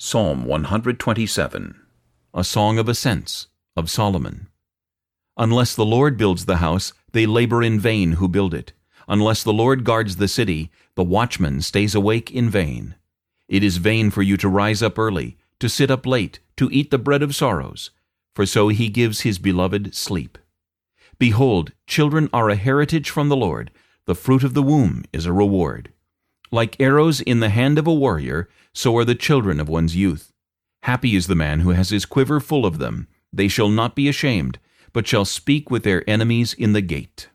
Psalm 127 A song of ascents, of Solomon. Unless the Lord builds the house, they labor in vain who build it. Unless the Lord guards the city, the watchman stays awake in vain. It is vain for you to rise up early, to sit up late, to eat the bread of sorrows, for so he gives his beloved sleep. Behold, children are a heritage from the Lord, the fruit of the womb is a reward. Like arrows in the hand of a warrior, so are the children of one's youth. Happy is the man who has his quiver full of them. They shall not be ashamed, but shall speak with their enemies in the gate.